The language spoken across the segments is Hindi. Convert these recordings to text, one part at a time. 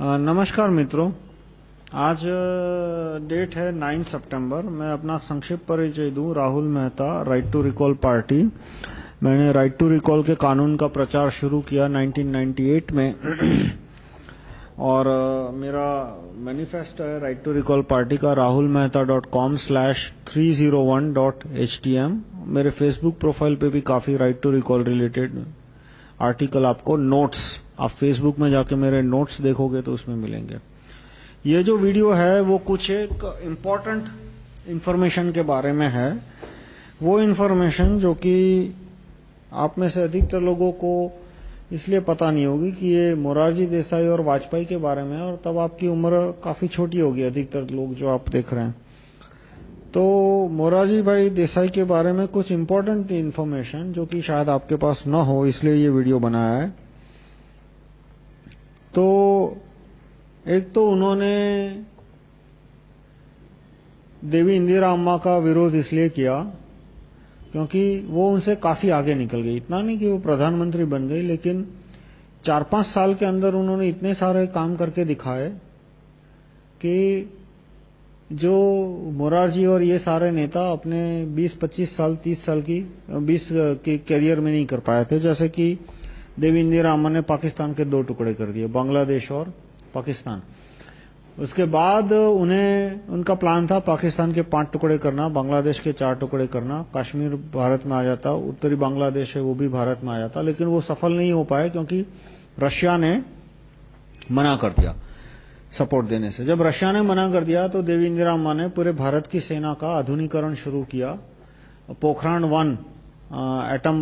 नमस्कार मित्रों। आज डेट है 9 सितंबर मैं अपना संक्षिप्त परिचय दूँ। Rahul Mehta right to recall party मैंने राइट टू रिकॉल के कानून का प्रचार शुरू किया 1998 में। और मेरा मैनिफेस्टो है राइट टू रिकॉल पार्टी का Rahul Mehta dot com slash three zero rahulmehta.com slash 301.htm मेरे फेसबुक प्रोफ़ाइल पे भी काफ़ी right to recall related article आपको नोट्स आप फेसबुक में जाके मेरे नोट्स देखोगे तो उसमें मिलेंगे। ये जो वीडियो है, वो कुछ एक इम्पोर्टेंट इंफॉर्मेशन के बारे में है। वो इंफॉर्मेशन जो कि आप में से अधिकतर लोगों को इसलिए पता नहीं होगी कि ये मोरारजी देसाई और वाजपेयी के बारे में और तब आपकी उम्र काफ़ी छोटी होगी अधिकतर लोग जो आप देख रहे हैं। तो मोरारजी भाई देसाई के बारे में कुछ इम्पोर्टेंट इंफॉर्मेशन जो कि शायद आपके पास न हो, इसलिए ये वीडियो बनाया है। तो एक तो उन्होंने देवी इंदिरा अम्मा का विरोध इसलिए किया क्योंकि वो उनसे काफ़ी आगे निकल गई। इतना नहीं कि वो प्रधानमंत्री बन गई, लेकिन चार पाँच साल के अंदर उन्होंने इतने सारे काम करके दिखाए कि जो मोरारजी और ये सारे नेता अपने 20-25 साल 30 साल की 20 के करियर में नहीं कर पाए थे। जैसे कि देवी इंदिरा अम्मा ने पाकिस्तान के दो टुकड़े कर दिए, बांग्लादेश और पाकिस्तान। उसके बाद उन्हें, उनका प्लान था पाकिस्तान के पाँच टुकड़े करना, बांग्लादेश के चार टुकड़े करना, कश्मीर भारत में आ जाता, उत्तरी बांग्लादेश है वो भी भारत में आ जाता, लेकिन वो सफल नहीं हो पाए क्योंकि रशिया ने मना कर दिया। सपोर्ट देने से। जब रशिया ने मना कर दिया तो देवी इंदिरा ने पूरे भारत की सेना का आधुनिकरण शुरू किया। पोखरान वन एटम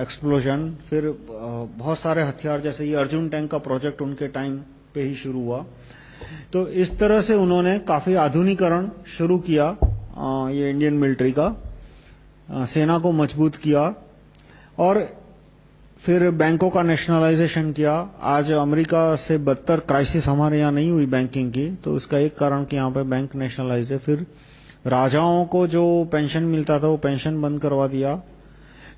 एक्सप्लोजन, फिर बहुत सारे हथियार, जैसे ये अर्जुन टैंक का प्रोजेक्ट उनके टाइम पे ही शुरू हुआ। तो इस तरह से उन्होंने काफ़ी आधुनिकरण शुरू किया ये इंडियन मिलिट्री का सेना को मज़बूत किया। और फिर बैंकों का नेशनलाइजेशन किया। आज अमेरिका से बदतर क्राइसिस हमारे यहाँ नहीं हुई बैंकिंग की तो उसका एक कारण कि यहाँ पे बैंक नेशनलाइज है। फिर राजाओं को जो पेंशन मिलता था, वो पेंशन बंद करवा दिया।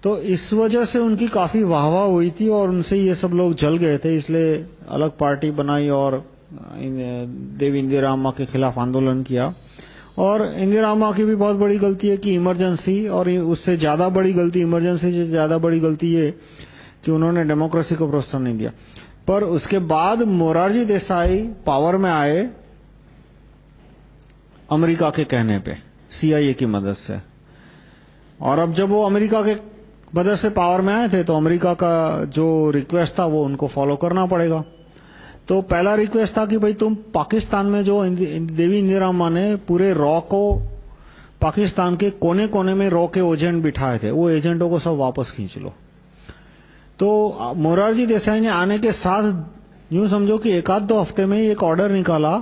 तो इस वजह से उनकी काफ़ी वाहवाह हुई थी और उनसे ये सब लोग जल गए थे, इसलिए अलग पार्टी बनाई और देवी इंदिरा के खिलाफ आंदोलन किया। और इंदिरा अम्मा की भी बहुत बड़ी गलती है कि इमरजेंसी और उससे ज़्यादा बड़ी गलती इमरजेंसी से ज़्यादा बड़ी गलती ये कि उन्होंने डेमोक्रेसी को प्रोत्साहन नहीं दिया। पर उसके बाद मोरारजी देसाई पावर में आए अमेरिका के कहने पे सीआईए की मदद से। और अब जब वो अमेरिका के मदद से पावर में आए थे तो अमेरिका का जो रिक्वेस्ट था, वो उनको फॉलो करना पड़ेगा। तो पहला रिक्वेस्ट था कि भाई तुम पाकिस्तान में जो देवी इंदिरा अम्मा ने पूरे रॉ को पाकिस्तान के कोने कोने में रॉ के एजेंट बिठाए थे, वो एजेंटों को सब वापस खींच लो। तो मोरारजी देसाई ने आने के साथ यूँ समझो कि एक आध दो हफ़्ते में एक ऑर्डर निकाला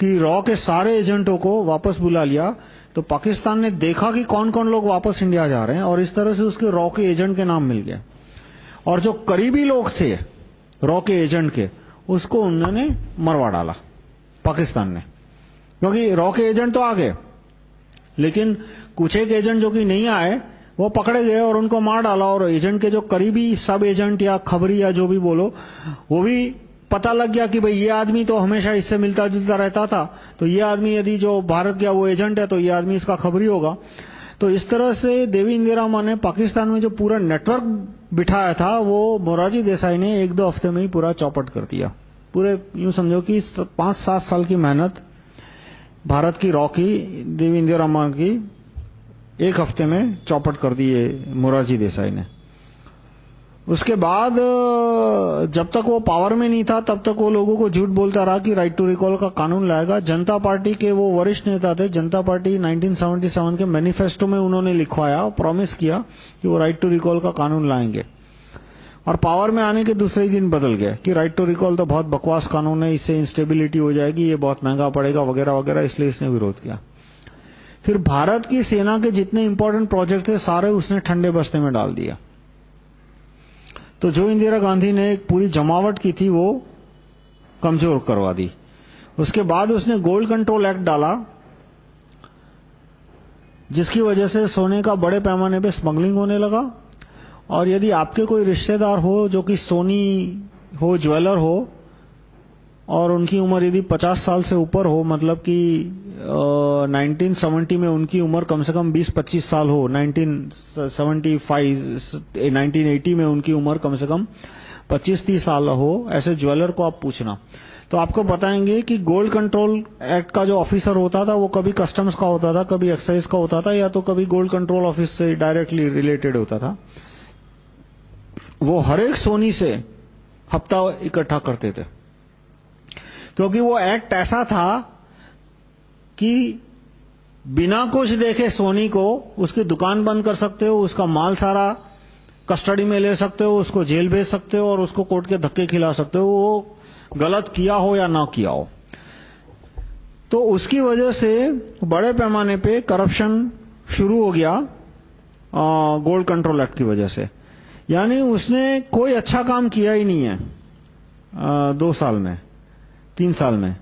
कि रॉ के सारे एजेंटों को वापस बुला लिया। तो पाकिस्तान ने देखा कि कौन कौन लोग वापस इंडिया जा रहे हैं और इस तरह से उसके रॉ के एजेंट के नाम मिल गए। और जो करीबी लोग थे रॉ के एजेंट के, उसको उन्होंने मरवा डाला पाकिस्तान ने। क्योंकि रॉ के एजेंट तो आ गए, लेकिन कुछ एक एजेंट जो कि नहीं आए वो पकड़े गए और उनको मार डाला और एजेंट के जो करीबी सब एजेंट या खबरी या जो भी बोलो, वो भी पता लग गया कि भाई ये आदमी तो हमेशा इससे मिलता जुलता रहता था। तो ये आदमी यदि जो भारत गया वो एजेंट है तो ये आदमी इसका खबरी होगा। तो इस तरह से देवी इंदिरा अम्मा ने पाकिस्तान में जो पूरा नेटवर्क बिठाया था, वो मोरारजी देसाई ने एक दो हफ़्ते में ही पूरा चौपट कर दिया। पूरे यूँ समझो कि पाँच सात साल की मेहनत, भारत की रॉकी, देवी इंदिरा अम्मा की एक हफ़्ते में चौपट कर दी मोरारजी देसाई ने। उसके बाद, जब तक वो पावर में नहीं था, तब तक वो लोगों को झूठ बोलता रहा कि राइट टू रिकॉल का कानून लाएगा। जनता पार्टी के वो वरिष्ठ नेता थे, जनता पार्टी 1977 के मैनिफेस्टो में उन्होंने लिखवाया और प्रॉमिस किया कि वो राइट टू रिकॉल का कानून लाएँगे। और पावर में आने के दूसरे दिन बदल गया कि राइट टू रिकॉल तो बहुत बकवास कानून है, इससे इंस्टेबिलिटी हो जाएगी, ये बहुत महँगा पड़ेगा, वगैरह वगैरह, इसलिए इसने विरोध किया। फिर भारत की सेना के जितने इंपॉर्टेंट प्रोजेक्ट थे, सारे उसने ठंडे बस्ते में डाल दिया। तो जो इंदिरा गांधी ने एक पूरी जमावट की थी, वो कमज़ोर करवा दी। उसके बाद उसने गोल्ड कंट्रोल एक्ट डाला, जिसकी वजह से सोने का बड़े पैमाने पे स्मगलिंग होने लगा। और यदि आपके कोई रिश्तेदार हो, जो कि सोनी हो, ज्वेलर हो, और उनकी उम्र यदि 50 साल से ऊपर हो मतलब कि 1970 में उनकी उम्र कम से कम 20-25 साल हो। 1975 1980 में उनकी उम्र कम से कम 25-30 साल हो। ऐसे ज्वेलर को आप पूछना। तो आपको बताएँगे कि गोल्ड कंट्रोल एक्ट का जो ऑफिसर होता था, वो कभी कस्टम्स का होता था, कभी एक्साइज का होता था, या तो कभी गोल्ड कंट्रोल ऑफ़िस से डायरेक्टली रिलेटेड होता था। वो हर एक सोनी से हफ़्ता इकट्ठा करते थे। क्योंकि वो एक्ट ऐसा था कि बिना कुछ देखे सोनी को उसकी दुकान बंद कर सकते हो उसका माल सारा कस्टडी में ले सकते हो उसको जेल भेज सकते हो और उसको कोर्ट के धक्के खिला सकते हो वो गलत किया हो या ना किया हो। तो उसकी वजह से बड़े पैमाने पे करप्शन शुरू हो गया गोल्ड कंट्रोल एक्ट की वजह से। यानी उसने कोई अच्छा काम किया ही नहीं है आ, दो साल में तीन साल में।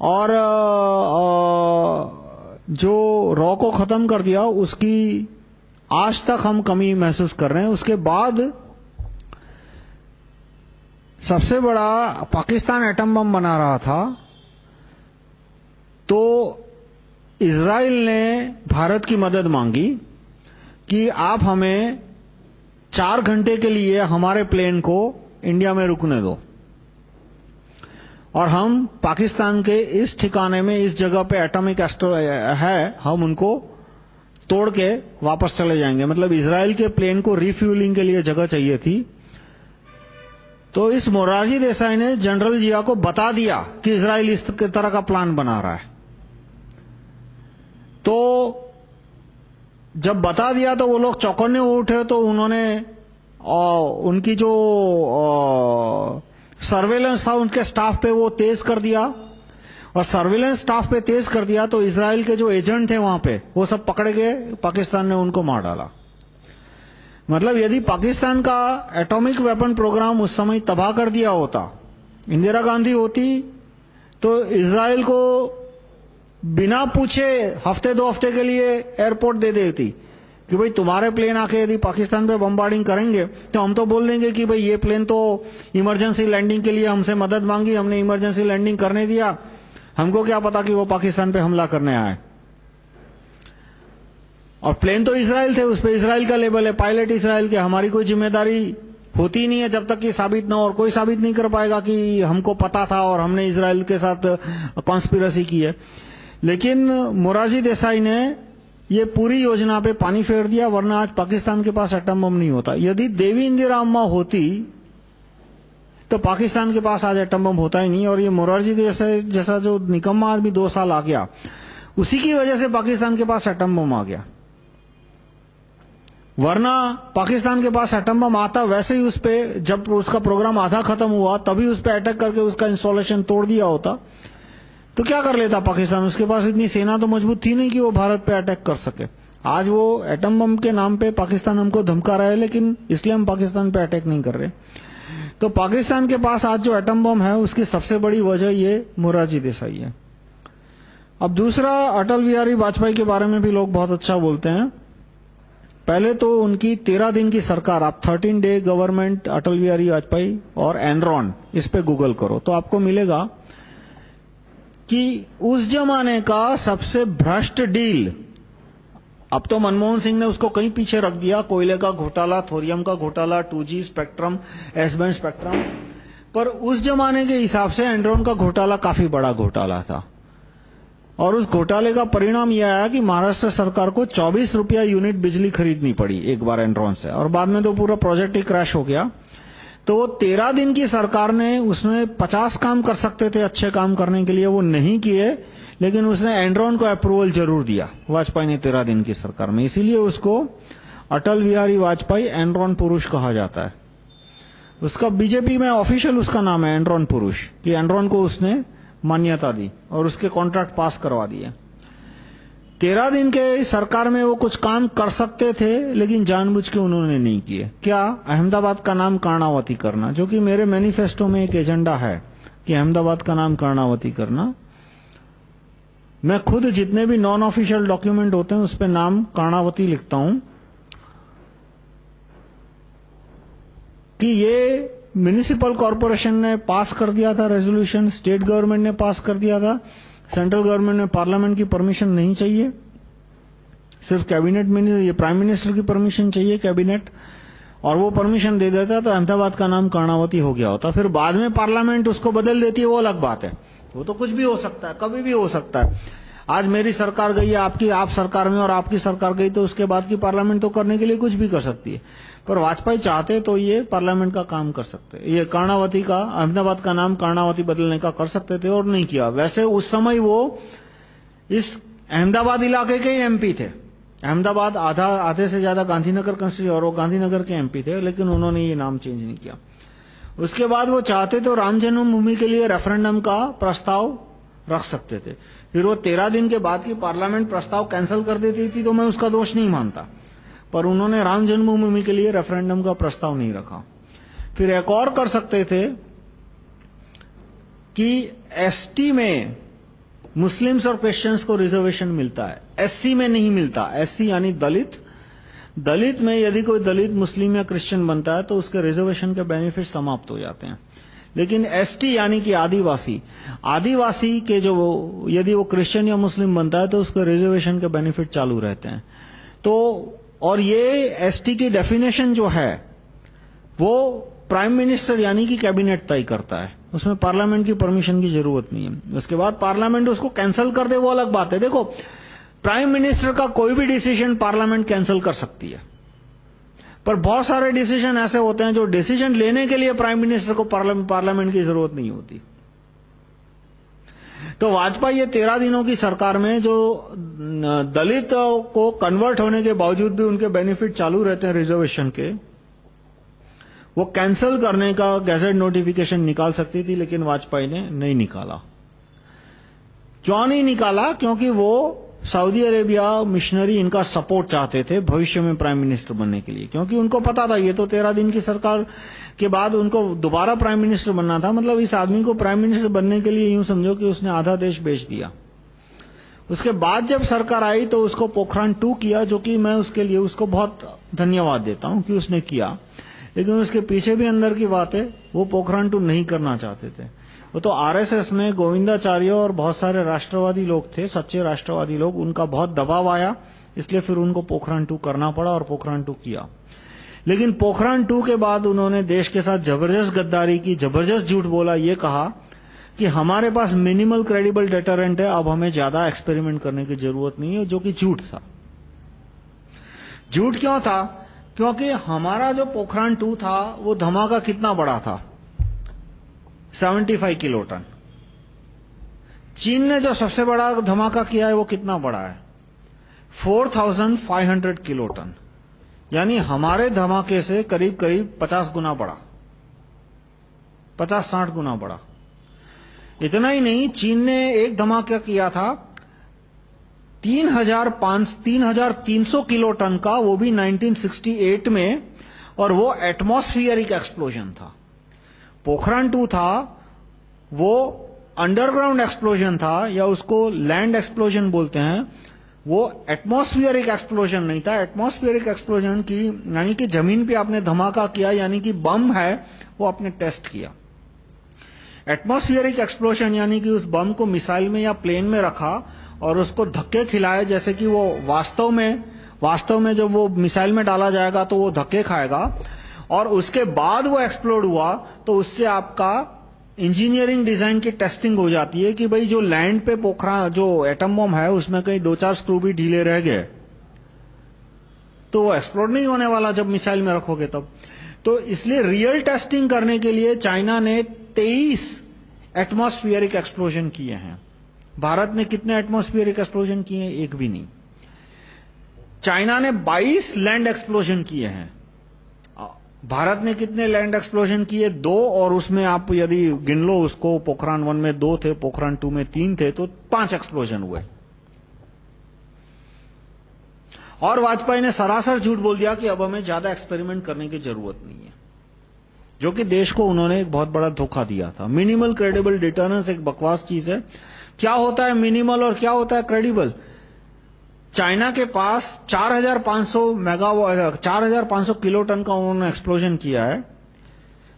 और आ, जो रॉ को खत्म कर दिया, उसकी आज तक हम कमी महसूस कर रहे हैं। उसके बाद सबसे बड़ा पाकिस्तान एटम बम बना रहा था। तो इज़राइल ने भारत की मदद मांगी कि आप हमें चार घंटे के लिए हमारे प्लेन को इंडिया में रुकने दो। और हम पाकिस्तान के इस ठिकाने में, इस जगह पे एटॉमिक एस्ट्रो है, हम उनको तोड़ के वापस चले जाएँगे। मतलब इज़राइल के प्लेन को रिफ्यूलिंग के लिए जगह चाहिए थी। तो इस मोरारजी देसाई ने जनरल जिया को बता दिया कि इसराइल इस तरह का प्लान बना रहा है। तो जब बता दिया तो वो लोग चौकन्ने उठे तो उन्होंने उनकी जो सर्वेलेंस था, उनके स्टाफ पे वो तेज कर दिया। और सर्वेलेंस स्टाफ पे तेज कर दिया तो इसराइल के जो एजेंट थे वहाँ पे, वो सब पकड़े गए, पाकिस्तान ने उनको मार डाला। मतलब यदि पाकिस्तान का एटॉमिक वेपन प्रोग्राम उस समय तबाह कर दिया होता, इंदिरा गांधी होती तो इसराइल को बिना पूछे हफ़्ते दो हफ़्ते के लिए एयरपोर्ट दे देती। कि भाई तुम्हारे प्लेन आके यदि पाकिस्तान पे बम्बार्डिंग करेंगे तो हम तो बोल देंगे कि भाई ये प्लेन तो इमरजेंसी लैंडिंग के लिए हमसे मदद मांगी, हमने इमरजेंसी लैंडिंग करने दिया। हमको क्या पता कि वो पाकिस्तान पे हमला करने आए। और प्लेन तो इसराइल थे, उस पर इसराइल का लेबल है। पायलट इसराइल के हमारी कोई ज़िम्मेदारी होती नहीं है जब तक कि साबित ना और कोई साबित नहीं कर पाएगा कि हमको पता था और हमने इसराइल के साथ कॉन्स्पिरसी की है। लेकिन मोरारजी देसाई ने ये पूरी योजना पे पानी फेर दिया, वरना आज पाकिस्तान के पास एटम बम नहीं होता। यदि देवी इंदिरा अम्मा होती तो पाकिस्तान के पास आज एटम बम होता ही नहीं, और ये मोरारजी देसाई जैसा जो निकम्मा आदमी दो साल आ गया, उसी की वजह से पाकिस्तान के पास एटम बम आ गया। वरना पाकिस्तान के पास एटम बम आता वैसे ही उस पर जब उसका प्रोग्राम आधा खत्म हुआ, तभी उस पर अटैक करके उसका इंस्टॉलेशन तोड़ दिया होता। तो क्या कर लेता पाकिस्तान? उसके पास इतनी सेना तो मज़बूत थी नहीं कि वो भारत पे अटैक कर सके। आज वो एटम बम के नाम पे पाकिस्तान हमको धमका रहा है, लेकिन इसलिए हम पाकिस्तान पे अटैक नहीं कर रहे। तो पाकिस्तान के पास आज जो एटम बम है, उसकी सबसे बड़ी वजह ये मोरारजी देसाई है। अब दूसरा, अटल बिहारी वाजपेयी के बारे में भी लोग बहुत अच्छा बोलते हैं। पहले तो उनकी तेरह दिन की सरकार, आप thirteen day government Atal Bihari Vajpayee और एनरॉन इस पे गूगल करो तो आपको मिलेगा कि उस जमाने का सबसे भ्रष्ट डील, अब तो मनमोहन सिंह ने उसको कहीं पीछे रख दिया, कोयले का घोटाला, थोरियम का घोटाला 2G spectrum S band spectrum, पर उस जमाने के हिसाब से एनरॉन का घोटाला काफ़ी बड़ा घोटाला था। और उस घोटाले का परिणाम यह आया कि महाराष्ट्र सरकार को 24 रुपया यूनिट बिजली खरीदनी पड़ी एक बार एनरॉन से, और बाद में तो पूरा प्रोजेक्ट ही क्रैश हो गया। तो वो तेरह दिन की सरकार ने उसमें पचास काम कर सकते थे अच्छे काम करने के लिए, वो नहीं किए, लेकिन उसने एंड्रॉन को अप्रूवल ज़रूर दिया, वाजपेयी ने तेरह दिन की सरकार में। इसीलिए उसको अटल बिहारी वाजपेयी एंड्रॉन पुरुष कहा जाता है। उसका बीजेपी में ऑफिशियल उसका नाम है, एंड्रॉन पुरुष, कि एंड्रॉन को उसने मान्यता दी और उसके कॉन्ट्रैक्ट पास करवा दिए। तेरह दिन के सरकार में वो कुछ काम कर सकते थे लेकिन जानबूझ के उन्होंने नहीं किए। क्या अहमदाबाद का नाम कर्णावती करना? जो कि मेरे मैनिफेस्टो में एक एजेंडा है कि अहमदाबाद का नाम कर्णावती करना। मैं खुद जितने भी नॉन ऑफिशियल डॉक्यूमेंट होते हैं उस पर नाम कर्णावती लिखता हूँ। कि ये म्यूनिसिपल कॉरपोरेशन ने पास कर दिया था रेजोल्यूशन, स्टेट गवर्नमेंट ने पास कर दिया था, सेंट्रल गवर्नमेंट ने पार्लियामेंट की परमिशन नहीं चाहिए, सिर्फ़ कैबिनेट में ये प्राइम मिनिस्टर की परमिशन चाहिए कैबिनेट। और वो परमिशन दे देता है तो अहमदाबाद का नाम कर्णावती हो गया होता। फिर बाद में पार्लियामेंट उसको बदल देती है वो अलग बात है। वो तो कुछ भी हो सकता है कभी भी हो सकता है। आज मेरी सरकार गई है आपकी आप सरकार में और आपकी सरकार गई तो उसके बाद की पार्लियामेंट तो करने के लिए कुछ भी कर सकती है। पर वाजपेयी चाहते तो ये पार्लियामेंट का काम कर सकते ये कर्णावती का, अहमदाबाद का नाम कर्णावती बदलने का कर सकते थे और नहीं किया। वैसे उस समय वो इस अहमदाबाद इलाके के एमपी थे। अहमदाबाद आधा, आधे से ज़्यादा गांधीनगर कंस्टिट्यूशन और वो गांधीनगर के एमपी थे, लेकिन उन्होंने ये नाम चेंज नहीं किया। उसके बाद वो चाहते तो राम जन्मभूमि के लिए रेफरेंडम का प्रस्ताव रख सकते थे। फिर वो तेरह दिन के बाद की पार्लियामेंट प्रस्ताव कैंसिल कर देती थी तो मैं उसका दोष नहीं मानता। पर उन्होंने राम जन्मभूमि के लिए रेफरेंडम का प्रस्ताव नहीं रखा। फिर एक और कर सकते थे कि एसटी में मुस्लिम्स और क्रिश्चियंस को रिजर्वेशन मिलता है। एससी में नहीं मिलता। एससी यानी दलित। दलित में यदि कोई दलित मुस्लिम या क्रिश्चियन बनता है तो उसके रिजर्वेशन के बेनिफिट समाप्त हो जाते हैं। लेकिन एसटी यानी कि आदिवासी। आदिवासी के जो वो, यदि वो क्रिश्चियन या मुस्लिम बनता है तो उसके रिजर्वेशन के बेनिफिट चालू रहते हैं। तो और ये एसटी की डेफिनेशन जो है, वो प्राइम मिनिस्टर यानी कि कैबिनेट तय करता है। उसमें पार्लियामेंट की परमिशन की ज़रूरत नहीं है। उसके बाद पार्लियामेंट उसको कैंसिल कर दे, वो अलग बात है। देखो प्राइम मिनिस्टर का कोई भी डिसीज़न पार्लियामेंट कैंसिल कर सकती है। पर बहुत सारे डिसीज़न ऐसे होते हैं जो डिसीज़न लेने के लिए प्राइम मिनिस्टर को पार्लियामेंट की ज़रूरत नहीं होती। तो वाजपेयी ये तेरह दिनों की सरकार में जो दलित को कन्वर्ट होने के बावजूद भी उनके बेनिफिट चालू रहते हैं रिजर्वेशन के, वो कैंसल करने का गैजेट नोटिफिकेशन निकाल सकती थी, लेकिन वाजपेयी ने नहीं निकाला। क्यों नहीं निकाला? क्योंकि वो सऊदी अरेबिया मिशनरी इनका सपोर्ट चाहते थे भविष्य में प्राइम मिनिस्टर बनने के लिए, क्योंकि उनको पता था, ये तो तेरह दिन की सरकार के बाद उनको दोबारा प्राइम मिनिस्टर बनना था। मतलब इस आदमी को प्राइम मिनिस्टर बनने के लिए यूँ समझो कि उसने आधा देश बेच दिया। उसके बाद जब सरकार आई तो उसको पोखरान टू किया, जो कि मैं उसके लिए उसको बहुत धन्यवाद देता हूँ कि उसने किया। लेकिन उसके पीछे भी अंदर की बात है, वो पोखरान टू नहीं करना चाहते थे। वो तो आरएसएस में गोविंदाचार्य और बहुत सारे राष्ट्रवादी लोग थे, सच्चे राष्ट्रवादी लोग। उनका बहुत दबाव आया, इसलिए फिर उनको पोखरण टू करना पड़ा और पोखरान टू किया। लेकिन पोखरान टू के बाद उन्होंने देश के साथ ज़बरदस्त गद्दारी की, ज़बरदस्त झूठ बोला, ये कहा कि हमारे पास मिनिमल क्रेडिबल डेटरेंट है, अब हमें ज़्यादा एक्सपेरिमेंट करने की ज़रूरत नहीं है, जो कि झूठ था। झूठ क्यों था? क्योंकि हमारा जो पोखरान टू था, वो धमाका कितना बड़ा था? 75 किलो टन। चीन ने जो सबसे बड़ा धमाका किया है, वो कितना बड़ा है? 4500 किलो टन। यानी हमारे धमाके से करीब करीब 50 गुना बड़ा। 50-60 गुना बड़ा। इतना ही नहीं, चीन ने एक धमाका किया था 3300 किलो टन का, वो भी 1968 में, और वो एटमॉस्फियरिक एक्सप्लोजन था। पोखरान टू था, वो अंडरग्राउंड एक्सप्लोजन था, या उसको लैंड एक्सप्लोजन बोलते हैं, वो एटमॉस्फियरिक एक्सप्लोजन नहीं था। एटमॉस्फियरिक एक्सप्लोजन की, यानी कि ज़मीन पे आपने धमाका किया, यानी कि बम है, वो आपने टेस्ट किया। एटमॉस्फियरिक एक्सप्लोजन यानी कि उस बम को मिसाइल में या प्लेन में रखा और उसको धक्के खिलाए जैसे कि वो वास्तव में वास्तव में जब वो मिसाइल में डाला जाएगा तो वो धक्के खाएगा। और उसके बाद वो एक्सप्लोड हुआ तो उससे आपका इंजीनियरिंग डिज़ाइन की टेस्टिंग हो जाती है कि भाई जो लैंड पे पोखरा, जो एटम बम है, उसमें कहीं दो चार स्क्रू भी ढीले रह गए। तो वो एक्सप्लोड नहीं होने वाला जब मिसाइल में रखोगे तब। तो इसलिए रियल टेस्टिंग करने के लिए चाइना ने 23 एटमॉस्फियरिक एक्सप्लोजन किए हैं। भारत ने कितने एटमॉस्फेरिक एक्सप्लोजन किए हैं? एक भी नहीं। चाइना ने 22 लैंड एक्सप्लोजन किए हैं। भारत ने कितने लैंड एक्सप्लोजन किए? दो, और उसमें आप यदि गिन लो, उसको पोखरान वन में दो थे, पोखरान टू में तीन थे तो पाँच एक्सप्लोजन हुए। और वाजपेयी ने सरासर झूठ बोल दिया कि अब हमें ज़्यादा एक्सपेरिमेंट करने की ज़रूरत नहीं है। जो कि देश को उन्होंने एक बहुत बड़ा धोखा दिया था। मिनिमल क्रेडिबल डिटर्नेंस एक बकवास चीज़ है। क्या होता है मिनिमल और क्या होता है क्रेडिबल चाइना के पास 4500 मेगावाट 4500 किलो टन का उन्होंने एक्सप्लोजन किया है।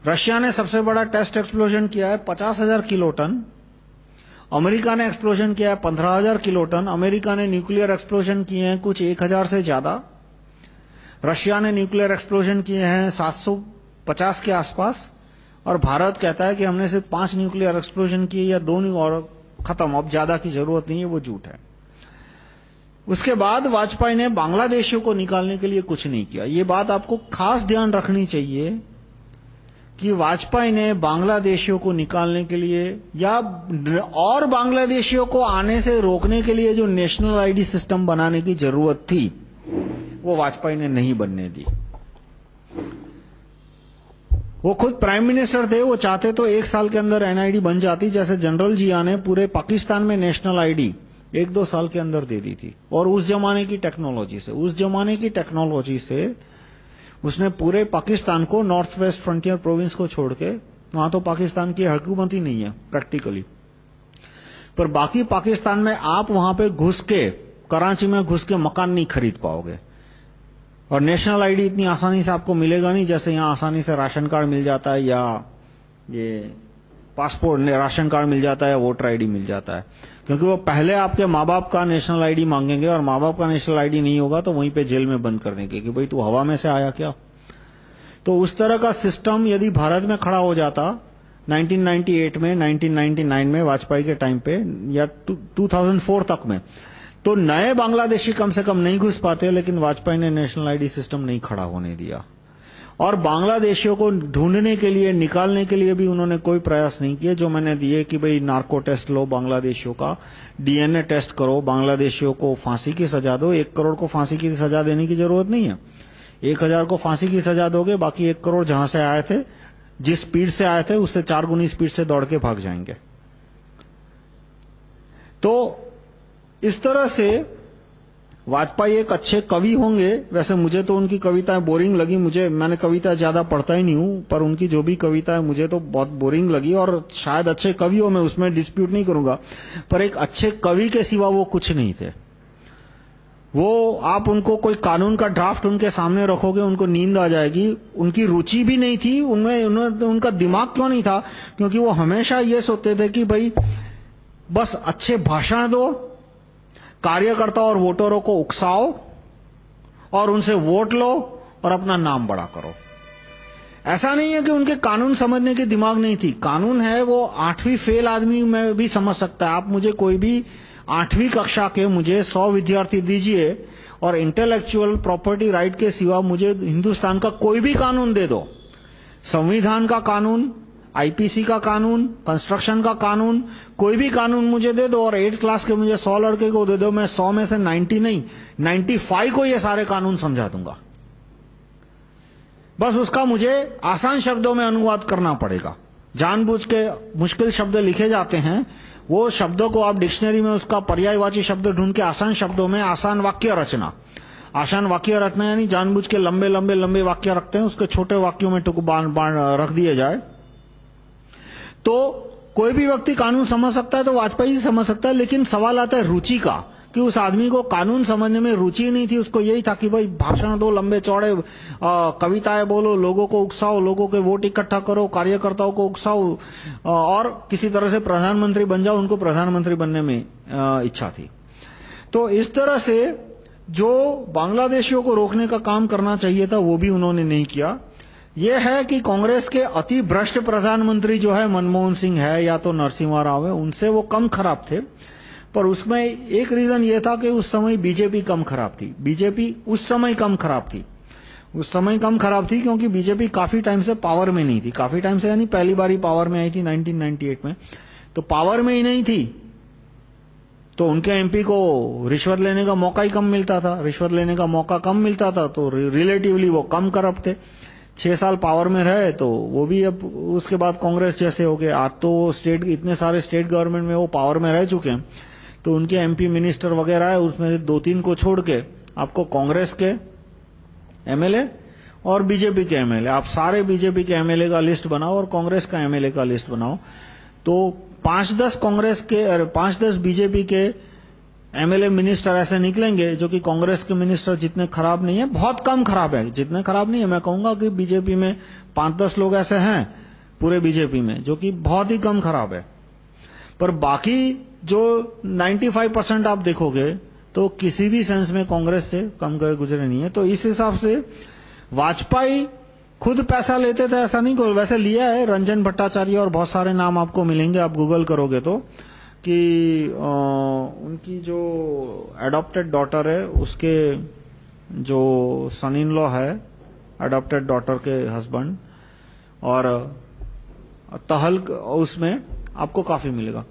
रशिया ने सबसे बड़ा टेस्ट एक्सप्लोजन किया है, पचास हज़ार किलो टन अमेरिका ने एक्सप्लोजन किया है, पंद्रह हज़ार किलो टन अमेरिका ने न्यूक्लियर एक्सप्लोजन किए हैं कुछ एक हज़ार से ज़्यादा। रशिया ने न्यूक्लियर एक्सप्लोजन किए हैं 750 के आसपास। और भारत कहता है कि हमने सिर्फ़ पाँच न्यूक्लियर एक्सप्लोजन किए या दो और खत्म। अब ज़्यादा की ज़रूरत नहीं है, वो झूठ है। उसके बाद वाजपेयी ने बांग्लादेशियों को निकालने के लिए कुछ नहीं किया। ये बात आपको खास ध्यान रखनी चाहिए कि वाजपेयी ने बांग्लादेशियों को निकालने के लिए या और बांग्लादेशियों को आने से रोकने के लिए जो नेशनल आईडी सिस्टम बनाने की ज़रूरत थी, वो वाजपेयी ने नहीं बनने दी। वो खुद प्राइम मिनिस्टर थे, वो चाहते तो एक साल के अंदर एनआईडी बन जाती, जैसे जनरल जिया ने पूरे पाकिस्तान में नेशनल आईडी एक दो साल के अंदर दे दी थी। और उस जमाने की टेक्नोलॉजी से, उस जमाने की टेक्नोलॉजी से उसने पूरे पाकिस्तान को नॉर्थ वेस्ट फ्रंटियर प्रोविंस को छोड़ के, वहाँ तो पाकिस्तान की हुकूमत ही नहीं है प्रैक्टिकली पर बाकी पाकिस्तान में आप वहाँ पे घुस के, कराची में घुस के मकान नहीं खरीद पाओगे। और नेशनल आईडी इतनी आसानी से आपको मिलेगा नहीं, जैसे यहाँ आसानी से राशन कार्ड मिल जाता है या ये पासपोर्ट राशन कार्ड मिल जाता है वोटर आईडी मिल जाता है। क्योंकि वो पहले आपके माँ बाप का नेशनल आईडी मांगेंगे और माँ बाप का नेशनल आईडी नहीं होगा तो वहीं पे जेल में बंद कर देंगे कि भाई तू हवा में से आया क्या? तो उस तरह का सिस्टम यदि भारत में खड़ा हो जाता 1998 में 1999 में, वाजपेयी के टाइम पे, या 2004 तक में तो नए बांग्लादेशी कम से कम नहीं घुस पाते, लेकिन वाजपेयी ने नेशनल आईडी सिस्टम नहीं खड़ा होने दिया। और बांग्लादेशियों को ढूँढने के लिए, निकालने के लिए भी उन्होंने कोई प्रयास नहीं किए जो मैंने दिए कि भाई नार्को टेस्ट लो, बांग्लादेशियों का डीएनए टेस्ट करो, बांग्लादेशियों को फांसी की सजा दो। एक करोड़ को फांसी की सजा देने की ज़रूरत नहीं है। एक हज़ार को फांसी की सजा दोगे, बाकी एक करोड़ जहाँ से आए थे, जिस स्पीड से आए थे, उससे चार गुनी स्पीड से दौड़ के भाग जाएँगे। तो इस तरह से वाजपेयी एक अच्छे कवि होंगे। वैसे मुझे तो उनकी कविताएँ बोरिंग लगी। मुझे, मैंने कविता ज़्यादा पढ़ता ही नहीं हूँ, पर उनकी जो भी कविता है मुझे तो बहुत बोरिंग लगी और शायद अच्छे कवि हो मैं उसमें डिस्प्यूट नहीं करूँगा। पर एक अच्छे कवि के सिवा वो कुछ नहीं थे। वो, आप उनको कोई कानून का ड्राफ्ट उनके सामने रखोगे, उनको नींद आ जाएगी। उनकी रुचि भी नहीं थी। उनमें उनका दिमाग क्यों नहीं था? क्योंकि वो हमेशा ये सोचते थे कि भाई, बस अच्छे भाषण दो कार्यकर्ता और वोटरों को उकसाओ और उनसे वोट लो और अपना नाम बड़ा करो। ऐसा नहीं है कि उनके कानून समझने की दिमाग नहीं थी। कानून है वो आठवीं फेल आदमी में भी समझ सकता है। आप मुझे कोई भी आठवीं कक्षा के मुझे सौ विद्यार्थी दीजिए और इंटेलेक्चुअल प्रॉपर्टी राइट के सिवा मुझे हिंदुस्तान का कोई भी कानून दे दो। संविधान का कानून आईपीसी का कानून कंस्ट्रक्शन का कानून, कोई भी कानून मुझे दे दो और एट क्लास के मुझे सौ लड़के को दे दो, मैं सौ में से नाइन्टी नहीं नाइन्टी फाइव को ये सारे कानून समझा दूँगा। बस उसका मुझे आसान शब्दों में अनुवाद करना पड़ेगा। जानबूझ के मुश्किल शब्द लिखे जाते हैं, वो शब्दों को आप डिक्शनरी में उसका पर्यायवाची शब्द ढूंढ के आसान शब्दों में आसान वाक्य रचना। आसान वाक्य रचना यानी जानबूझ के लंबे लंबे लंबे वाक्य रखते हैं, उसके छोटे वाक्यों में टुक रख दिए जाए। तो कोई भी व्यक्ति कानून समझ सकता है तो वाजपेयी समझ सकता है, लेकिन सवाल आता है रुचि का, कि उस आदमी को कानून समझने में रुचि नहीं थी, उसको यही था कि भाई भाषण दो, लंबे चौड़े कविताएँ बोलो, लोगों को उकसाओ लोगों के वोट इकट्ठा करो, कार्यकर्ताओं को उकसाओ और किसी तरह से प्रधानमंत्री बन जाओ, उनको प्रधानमंत्री बनने में इच्छा थी। तो इस तरह से जो बांग्लादेशियों को रोकने का काम करना चाहिए था, वो भी उन्होंने नहीं किया। ये है कि कांग्रेस के अति भ्रष्ट प्रधानमंत्री जो है, मनमोहन सिंह है या तो नरसिम्हा राव है, उनसे वो कम खराब थे। पर उसमें एक रीजन ये था कि उस समय बीजेपी कम खराब थी। बीजेपी उस समय कम खराब थी। उस समय कम खराब थी क्योंकि बीजेपी काफ़ी टाइम से पावर में नहीं थी। काफ़ी टाइम से यानी पहली बारी पावर में आई थी 1998 में। तो पावर में ही नहीं थी। तो उनके एमपी को रिश्वत लेने का मौका ही कम मिलता था। रिश्वत लेने का मौका कम मिलता था तो रिलेटिवली वो कम करप्ट थे। छह साल पावर में रहे तो वो भी अब उसके बाद कांग्रेस जैसे हो गए। आज तो स्टेट इतने सारे स्टेट गवर्नमेंट में वो पावर में रह चुके हैं। तो उनके एमपी मिनिस्टर वगैरह है, उसमें से दो तीन को छोड़ के आपको कांग्रेस के एमएलए और बीजेपी के एमएलए आप सारे बीजेपी के एमएलए का लिस्ट बनाओ और कांग्रेस का एमएलए का लिस्ट बनाओ। तो पाँच दस कांग्रेस के पाँच दस बीजेपी के एमएलए मिनिस्टर ऐसे निकलेंगे जो कि कांग्रेस के मिनिस्टर जितने खराब नहीं है, बहुत कम खराब है। जितने खराब नहीं है, मैं कहूँगा कि बीजेपी में पाँच दस लोग ऐसे हैं, पूरे बीजेपी में, जो कि बहुत ही कम खराब है। पर बाकी जो 95 परसेंट आप देखोगे तो किसी भी सेंस में कांग्रेस से कम गए, गुजरे नहीं है। तो इस हिसाब से वाजपेयी खुद पैसा लेते थे, ऐसा नहीं वैसे लिया है, रंजन भट्टाचार्य और बहुत सारे नाम आपको मिलेंगे, आप गूगल करोगे तो। कि उनकी जो एडॉप्टेड डॉटर है, उसके जो लॉ है एडॉप्टेड डॉटर के हस्बैंड और तहल उसमें आपको काफ़ी मिलेगा।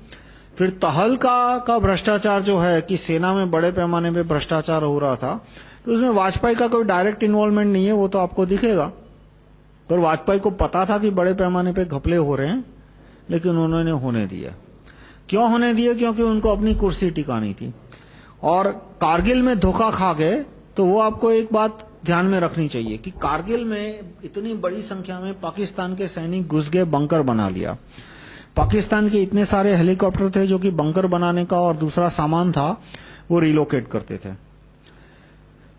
फिर तहल का का भ्रष्टाचार जो है कि सेना में बड़े पैमाने पे भ्रष्टाचार हो रहा था तो उसमें वाजपेयी का कोई डायरेक्ट इन्वॉल्वमेंट नहीं है, वो तो आपको दिखेगा। पर वाजपेयी को पता था कि बड़े पैमाने पे घपले हो रहे हैं, लेकिन उन्होंने होने दिया। क्यों होने दिए? क्योंकि उनको अपनी कुर्सी टिकानी थी। और कारगिल में धोखा खा गए तो वो आपको एक बात ध्यान में रखनी चाहिए कि कारगिल में इतनी बड़ी संख्या में पाकिस्तान के सैनिक घुस गए, बंकर बना लिया। पाकिस्तान के इतने सारे हेलीकॉप्टर थे जो कि बंकर बनाने का और दूसरा सामान था, वो रिलोकेट करते थे।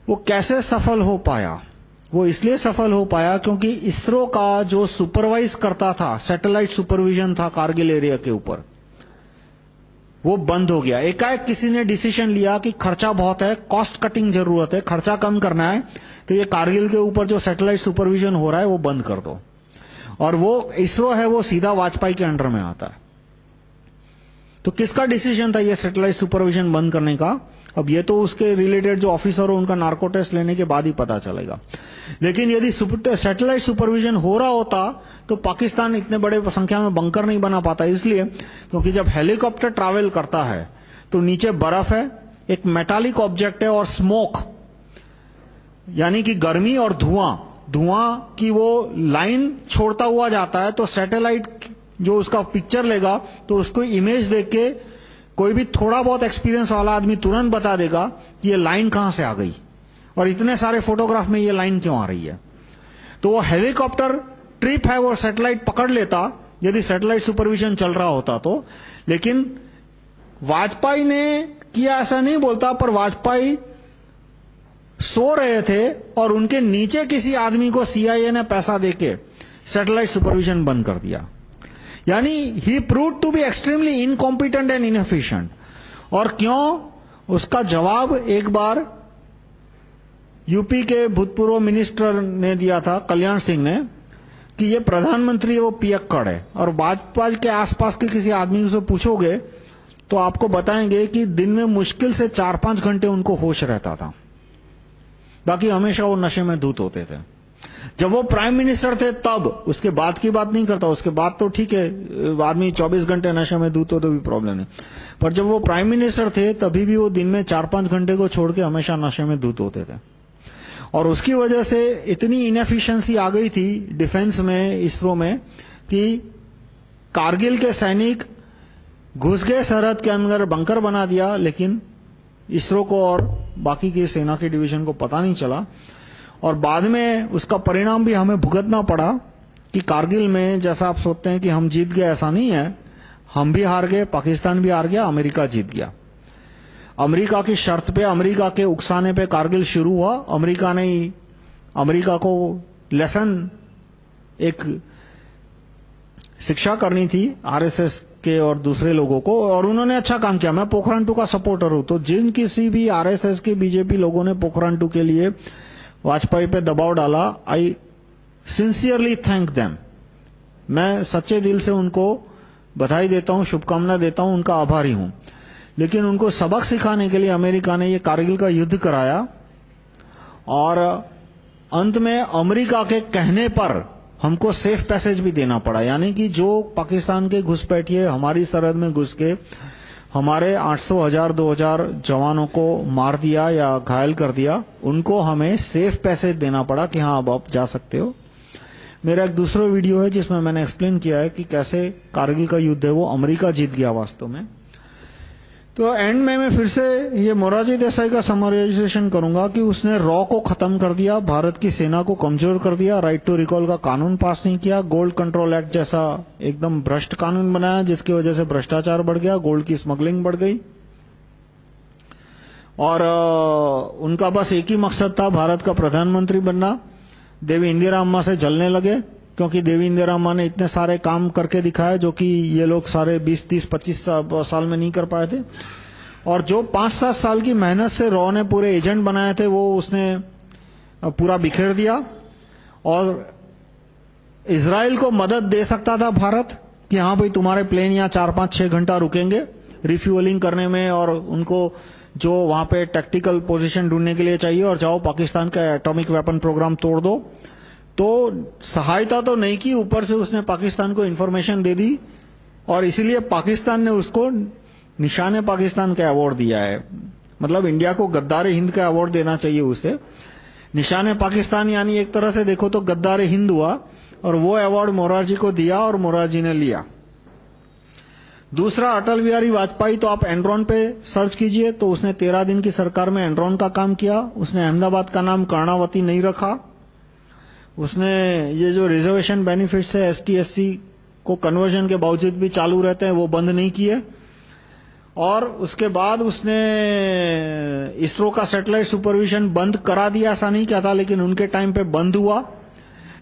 वो कैसे सफल हो पाया? वो इसलिए सफल हो पाया क्योंकि इसरो का जो सुपरवाइज करता था, सैटेलाइट सुपरविजन था कारगिल एरिया के ऊपर वो बंद हो गया। एकाएक किसी ने डिसीज़न लिया कि खर्चा बहुत है कॉस्ट कटिंग ज़रूरत है, खर्चा कम करना है तो ये कारगिल के ऊपर जो सैटेलाइट सुपरविजन हो रहा है, वो बंद कर दो। और वो इसरो है, वो सीधा वाजपेयी के अंडर में आता है। तो किसका डिसीज़न था ये सैटेलाइट सुपरविजन बंद करने का? अब ये तो उसके रिलेटेड जो ऑफिसर हो, उनका नार्को टेस्ट लेने के बाद ही पता चलेगा। लेकिन यदि सैटेलाइट सुपरविजन हो रहा होता तो पाकिस्तान इतने बड़े संख्या में बंकर नहीं बना पाता। इसलिए क्योंकि जब हेलीकॉप्टर ट्रैवल करता है तो नीचे बर्फ़ है, एक मेटालिक ऑब्जेक्ट है और स्मोक यानी कि गर्मी और धुआँ। धुआँ की वो लाइन छोड़ता हुआ जाता है तो सैटेलाइट जो उसका पिक्चर लेगा तो उसको इमेज देख के कोई भी थोड़ा बहुत एक्सपीरियंस वाला आदमी तुरंत बता देगा कि ये लाइन कहाँ से आ गई। और इतने सारे फोटोग्राफ में ये लाइन क्यों आ रही है। तो वो हेलीकॉप्टर ट्रिप है वो सैटेलाइट पकड़ लेता, यदि सैटेलाइट सुपरविजन चल रहा होता तो। लेकिन वाजपेयी ने किया ऐसा नहीं बोलता, पर वाजपेयी सो रहे थे और उनके नीचे किसी आदमी को सीआईए ने पैसा देके सैटेलाइट सुपरविजन बंद कर दिया। यानी ही prove to be extremely incompetent and inefficient और क्यों? उसका जवाब एक बार यूपी के भूतपूर्व मिनिस्टर ने दिया था, कल्याण सिंह ने। कि ये प्रधानमंत्री है वो पियक्कड़ है। और भाजपा के आसपास के किसी आदमी से पूछोगे तो आपको बताएँगे कि दिन में मुश्किल से चार पाँच घंटे उनको होश रहता था। बाकी हमेशा वो नशे में धूत होते थे। जब वो प्राइम मिनिस्टर थे, तब उसके बाद की बात नहीं करता। उसके बाद तो ठीक है, आदमी 24 घंटे नशे में धूत हो तो भी प्रॉब्लम नहीं। पर जब वो प्राइम मिनिस्टर थे, तभी भी वो दिन में चार पाँच घंटे को छोड़ के हमेशा नशे में धूत होते थे। और उसकी वजह से इतनी इनएफिशिएंसी आ गई थी डिफेंस में, इसरो में, कि कारगिल के सैनिक घुस गए सरहद के अंदर बंकर बना दिया, लेकिन इसरो को और बाकी की सेना के डिवीज़न को पता नहीं चला। और बाद में उसका परिणाम भी हमें भुगतना पड़ा कि कारगिल में, जैसा आप सोचते हैं कि हम जीत गए, ऐसा नहीं है। हम भी हार गए, पाकिस्तान भी हार गया, अमेरिका जीत गया। अमेरिका की शर्त पे, अमेरिका के उकसाने पे कारगिल शुरू हुआ। अमेरिका ने अमेरिका को लेसन, एक शिक्षा करनी थी आरएसएस के और दूसरे लोगों को, और उन्होंने अच्छा काम किया। मैं पोखरण टू का सपोर्टर हूँ तो जिन किसी भी आरएसएस के बीजेपी लोगों ने पोखरण टू के लिए वाजपेयी पे दबाव डाला आई सिंसियरली थैंक देम मैं सच्चे दिल से उनको बधाई देता हूँ, शुभकामना देता हूँ, उनका आभारी हूँ। लेकिन उनको सबक सिखाने के लिए अमेरिका ने ये कारगिल का युद्ध कराया और अंत में अमेरिका के कहने पर हमको सेफ़ पैसेज भी देना पड़ा। यानी कि जो पाकिस्तान के घुसपैठिए हमारी सरहद में घुस के हमारे 800 हज़ार 2000 जवानों को मार दिया या घायल कर दिया, उनको हमें सेफ़ पैसेज देना पड़ा कि हाँ अब आप जा सकते हो। मेरा एक दूसरा वीडियो है जिसमें मैंने एक्सप्लेन किया है कि कैसे कारगिल का युद्ध है, वो अमेरिका जीत गया वास्तव में। तो एंड में मैं फिर से ये मोरारजी देसाई का समराइजेशन करूँगा कि उसने रॉ को खत्म कर दिया, भारत की सेना को कमज़ोर कर दिया राइट टू रिकॉल का कानून पास नहीं किया गोल्ड कंट्रोल एक्ट जैसा एकदम भ्रष्ट कानून बनाया, जिसकी वजह से भ्रष्टाचार बढ़ गया गोल्ड की स्मगलिंग बढ़ गई। और उनका बस एक ही मकसद था, भारत का प्रधानमंत्री बनना। देवी इंदिरा अम्मा से जलने लगे। क्योंकि देवी इंदिरा अम्मा ने इतने सारे काम करके दिखाए जो कि ये लोग सारे 20, 30, 25 साल में नहीं कर पाए थे। और जो पाँच सात साल की मेहनत से रॉ ने पूरे एजेंट बनाए थे वो उसने पूरा बिखेर दिया। और इसराइल को मदद दे सकता था भारत कि हाँ भाई तुम्हारे प्लेन यहाँ चार पाँच छह घंटा रुकेंगे रिफ्यूअलिंग करने में और उनको जो वहाँ पे टैक्टिकल पोजीशन ढूँढने के लिए चाहिए और जाओ पाकिस्तान का एटॉमिक वेपन प्रोग्राम तोड़ दो। तो सहायता तो नहीं की, ऊपर से उसने पाकिस्तान को इंफॉर्मेशन दे दी, और इसीलिए पाकिस्तान ने उसको निशाने पाकिस्तान का अवार्ड दिया है। मतलब इंडिया को गद्दार हिंद का अवार्ड देना चाहिए उसे। निशाने पाकिस्तान यानी एक तरह से देखो तो गद्दार हिंद हुआ, और वो अवार्ड मोरारजी को दिया और मोरारजी ने लिया। दूसरा, अटल बिहारी वाजपेयी तो आप एंड्रॉन पे सर्च कीजिए तो उसने तेरह दिन की सरकार में एंड्रॉन का काम किया। उसने अहमदाबाद का नाम कर्णावती नहीं रखा। उसने ये जो रिजर्वेशन बेनिफिट्स है एसटी एससी को कन्वर्जन के बावजूद भी चालू रहते हैं वो बंद नहीं किए। और उसके बाद उसने इसरो का सैटेलाइट सुपरविजन बंद करा दिया ऐसा नहीं क्या था लेकिन उनके टाइम पे बंद हुआ।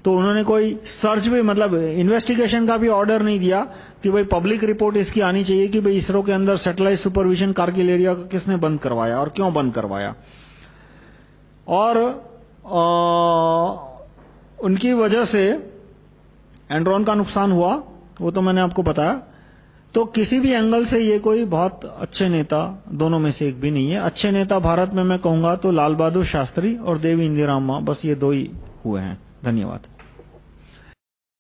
तो उन्होंने कोई सर्च भी मतलब इन्वेस्टिगेशन का भी ऑर्डर नहीं दिया कि भाई पब्लिक रिपोर्ट इसकी आनी चाहिए कि भाई इसरो के अंदर सैटेलाइट सुपरविजन कारगिल एरिया का किसने बंद करवाया और क्यों बंद करवाया। और आ, उनकी वजह से एंड्रॉन का नुकसान हुआ, वो तो मैंने आपको बताया। तो किसी भी एंगल से ये कोई बहुत अच्छे नेता, दोनों में से एक भी नहीं है। अच्छे नेता भारत में मैं कहूँगा तो लाल बहादुर शास्त्री और देवी इंदिरा बस ये दो ही हुए हैं। धन्यवाद।